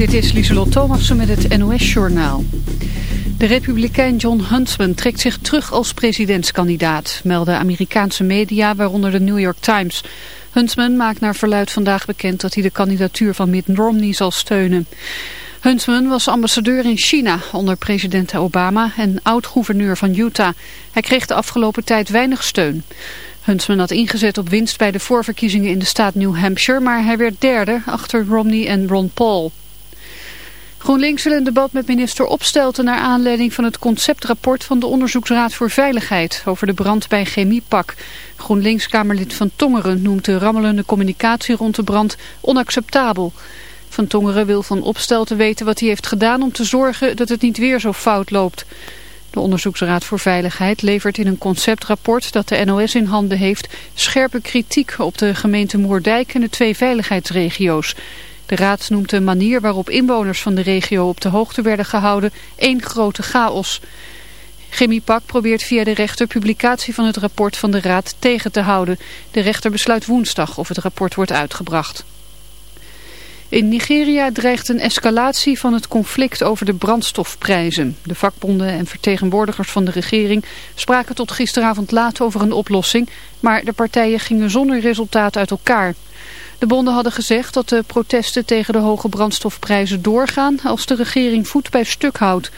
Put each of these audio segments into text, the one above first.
Dit is Lieselot Thomassen met het NOS-journaal. De republikein John Huntsman trekt zich terug als presidentskandidaat, melden Amerikaanse media, waaronder de New York Times. Huntsman maakt naar verluid vandaag bekend dat hij de kandidatuur van Mitt Romney zal steunen. Huntsman was ambassadeur in China onder president Obama en oud-gouverneur van Utah. Hij kreeg de afgelopen tijd weinig steun. Huntsman had ingezet op winst bij de voorverkiezingen in de staat New Hampshire, maar hij werd derde achter Romney en Ron Paul. GroenLinks wil een debat met minister Opstelten naar aanleiding van het conceptrapport van de Onderzoeksraad voor Veiligheid over de brand bij Chemiepak. GroenLinks-Kamerlid Van Tongeren noemt de rammelende communicatie rond de brand onacceptabel. Van Tongeren wil van Opstelten weten wat hij heeft gedaan om te zorgen dat het niet weer zo fout loopt. De Onderzoeksraad voor Veiligheid levert in een conceptrapport dat de NOS in handen heeft scherpe kritiek op de gemeente Moerdijk en de twee veiligheidsregio's. De raad noemt de manier waarop inwoners van de regio op de hoogte werden gehouden één grote chaos. Chemiepak probeert via de rechter publicatie van het rapport van de raad tegen te houden. De rechter besluit woensdag of het rapport wordt uitgebracht. In Nigeria dreigt een escalatie van het conflict over de brandstofprijzen. De vakbonden en vertegenwoordigers van de regering spraken tot gisteravond laat over een oplossing, maar de partijen gingen zonder resultaat uit elkaar. De bonden hadden gezegd dat de protesten tegen de hoge brandstofprijzen doorgaan als de regering voet bij stuk houdt.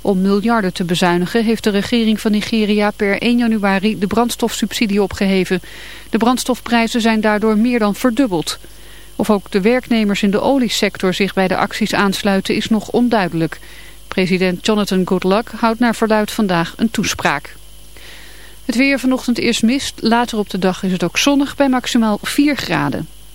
Om miljarden te bezuinigen heeft de regering van Nigeria per 1 januari de brandstofsubsidie opgeheven. De brandstofprijzen zijn daardoor meer dan verdubbeld. Of ook de werknemers in de oliesector zich bij de acties aansluiten is nog onduidelijk. President Jonathan Goodluck houdt naar verluid vandaag een toespraak. Het weer vanochtend eerst mist, later op de dag is het ook zonnig bij maximaal 4 graden.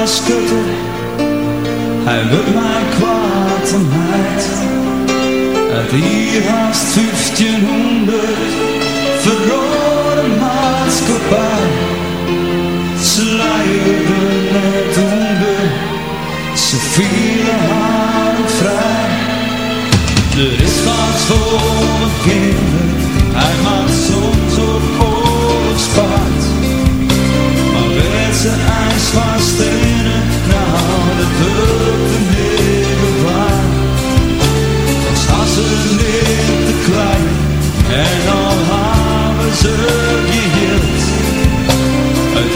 alles schutter, hij wil mij kwaad en heid. Uit hier haast 1500 verrode maatschappij. Ze leiden net onder, ze vielen haar vrij. Er is wat voor mijn kinderen, hij maakt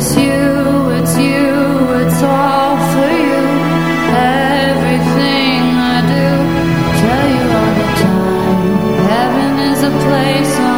it's you, it's you, it's all for you. Everything I do, tell you all the time. Heaven is a place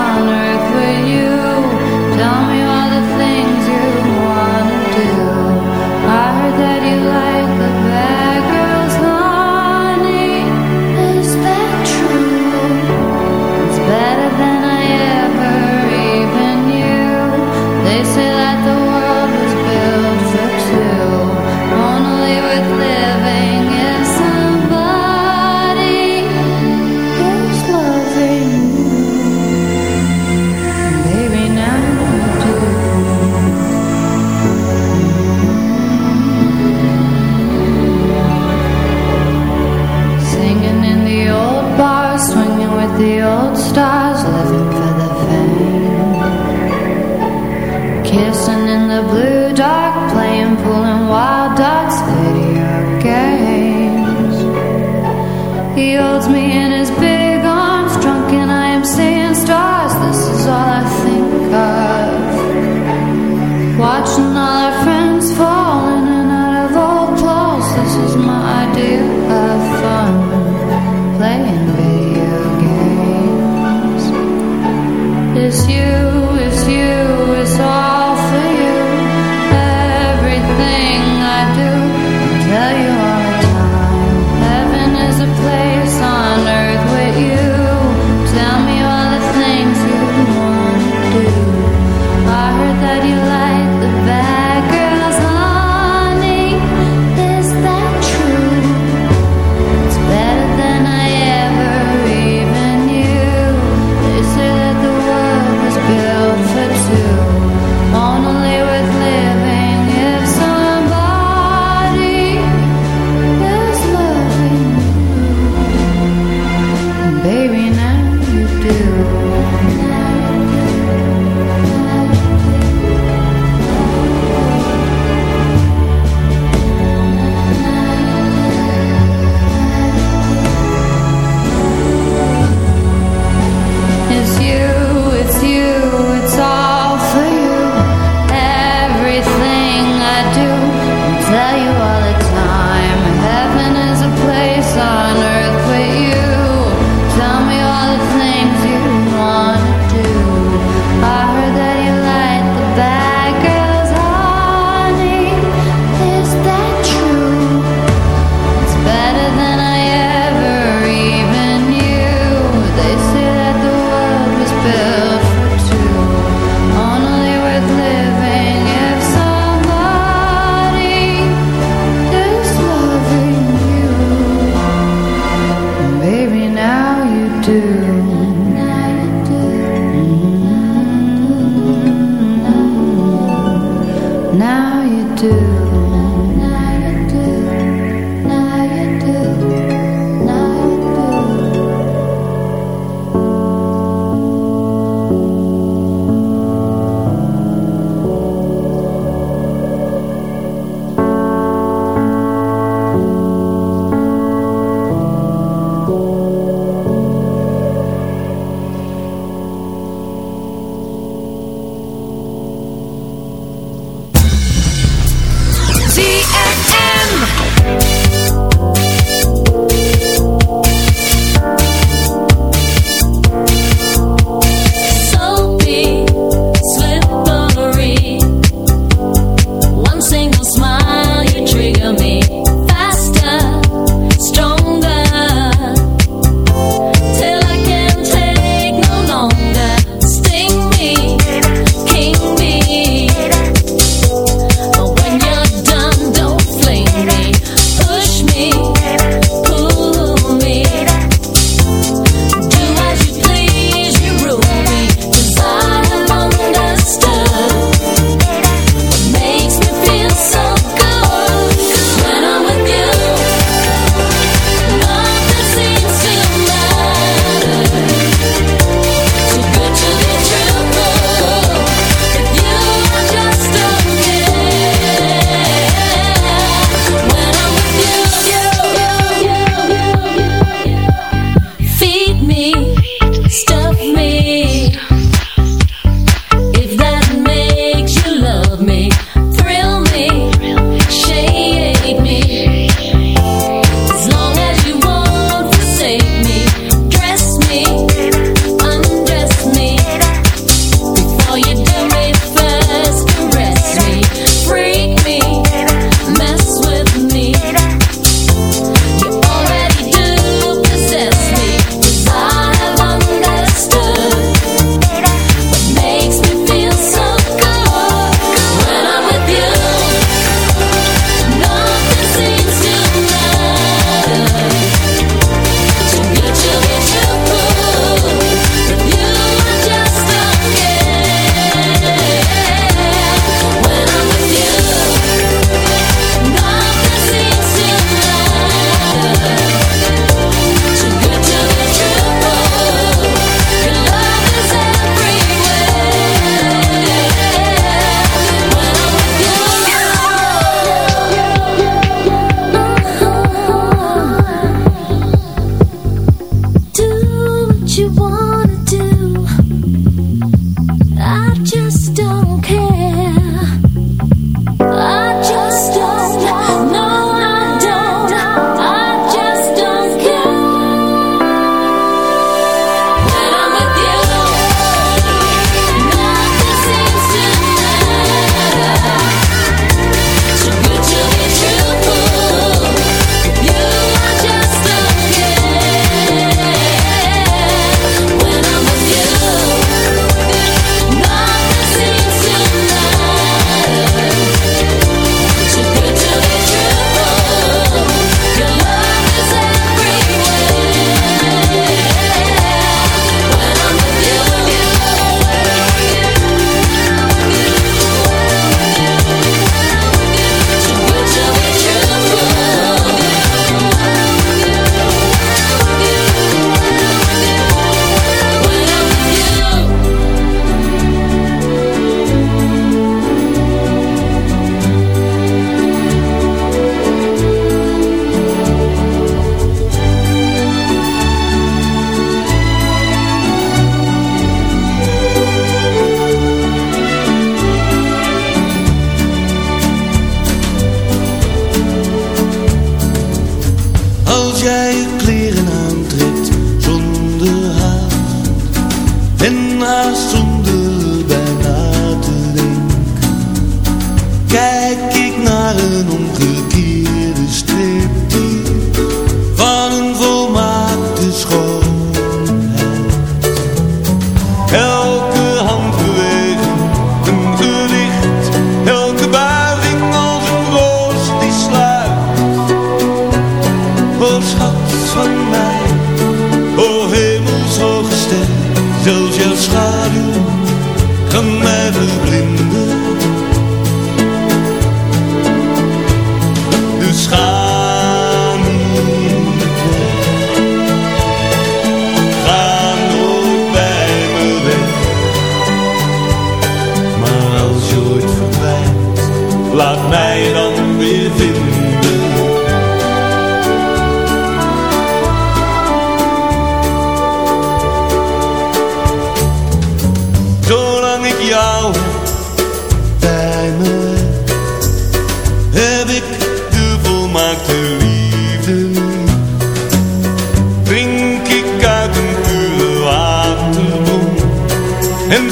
do.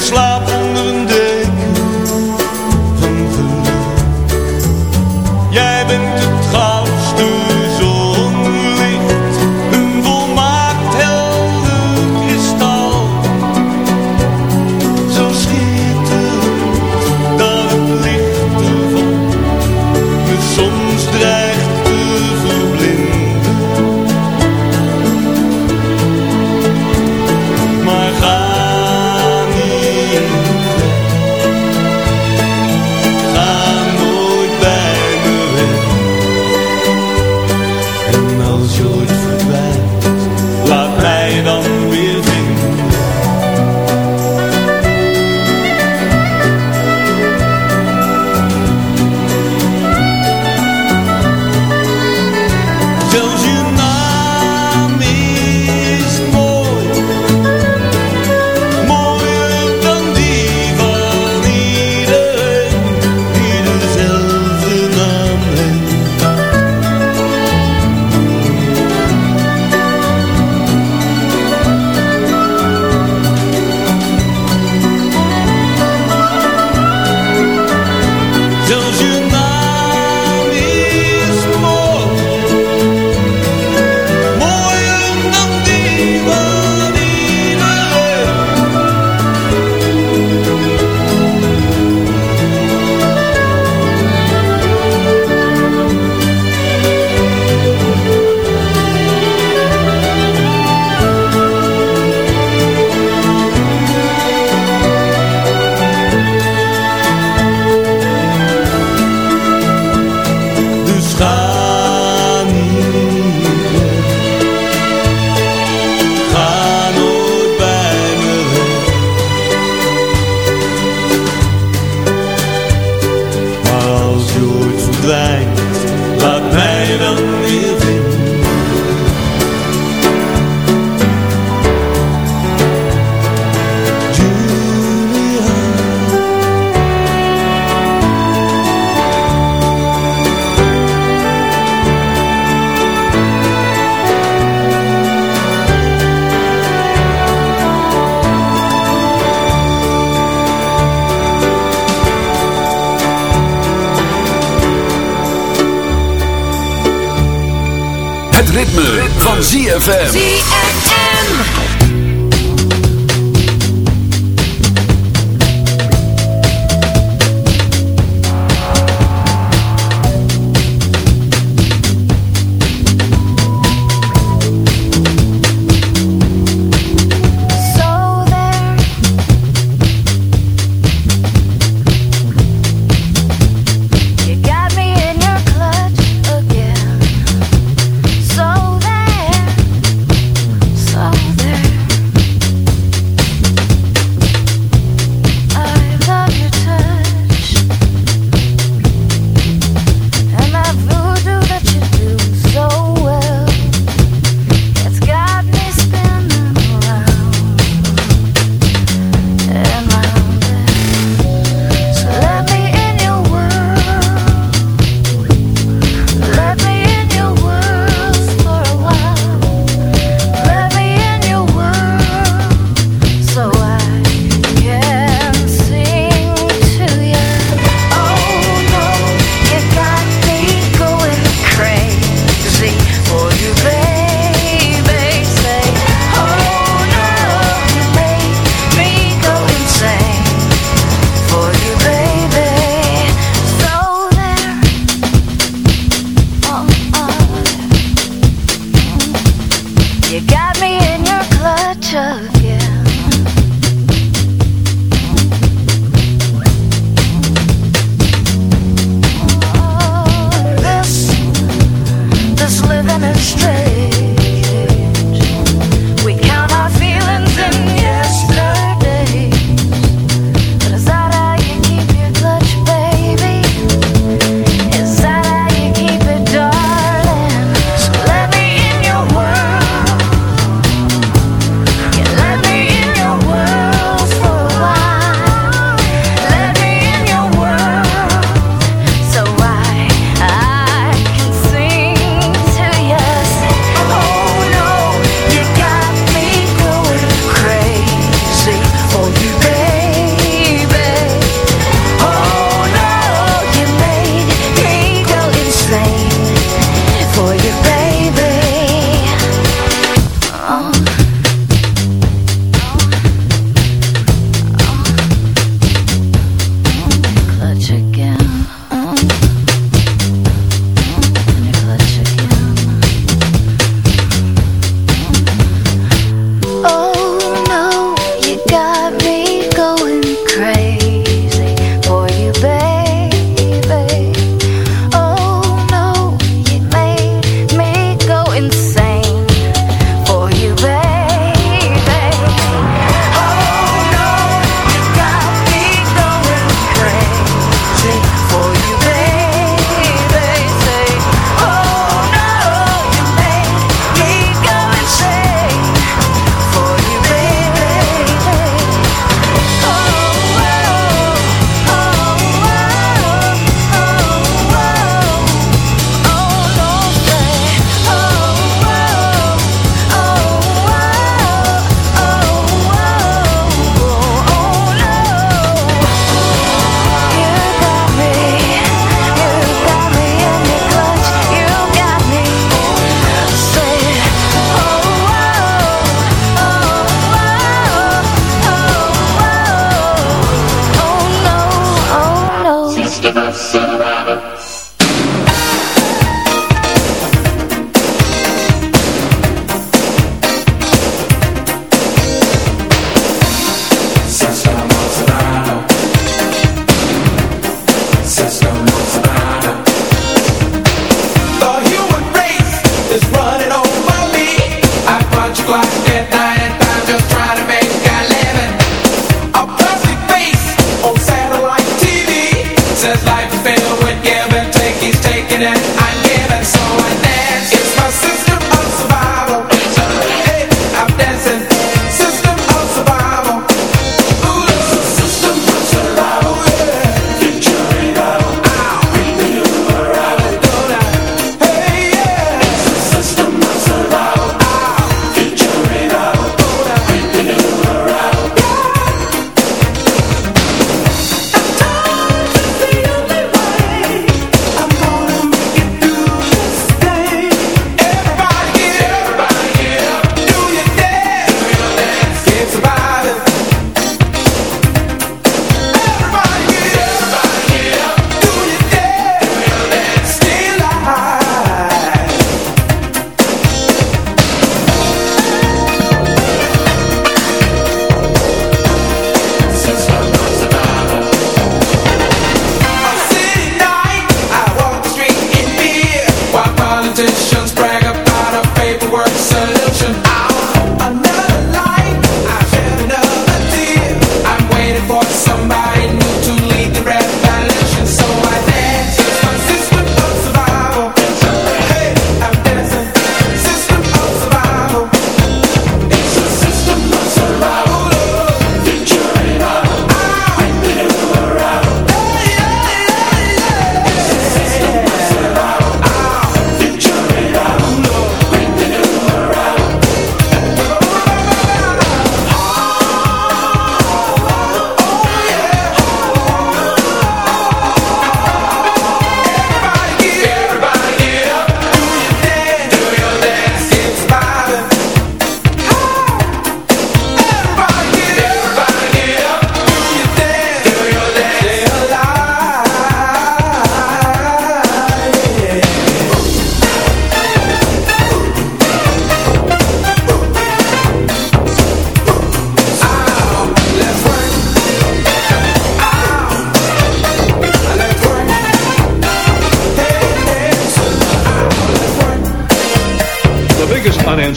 slaap ZFM.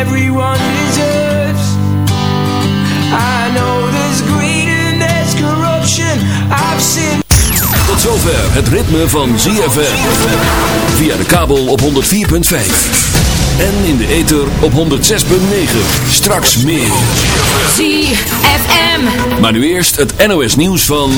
everyone deserves I know there's greed and there's corruption I've seen Tot zover het ritme van ZFM. Via de kabel op 104.5. En in de ether op 106.9. Straks meer. ZFM. Maar nu eerst het NOS nieuws van...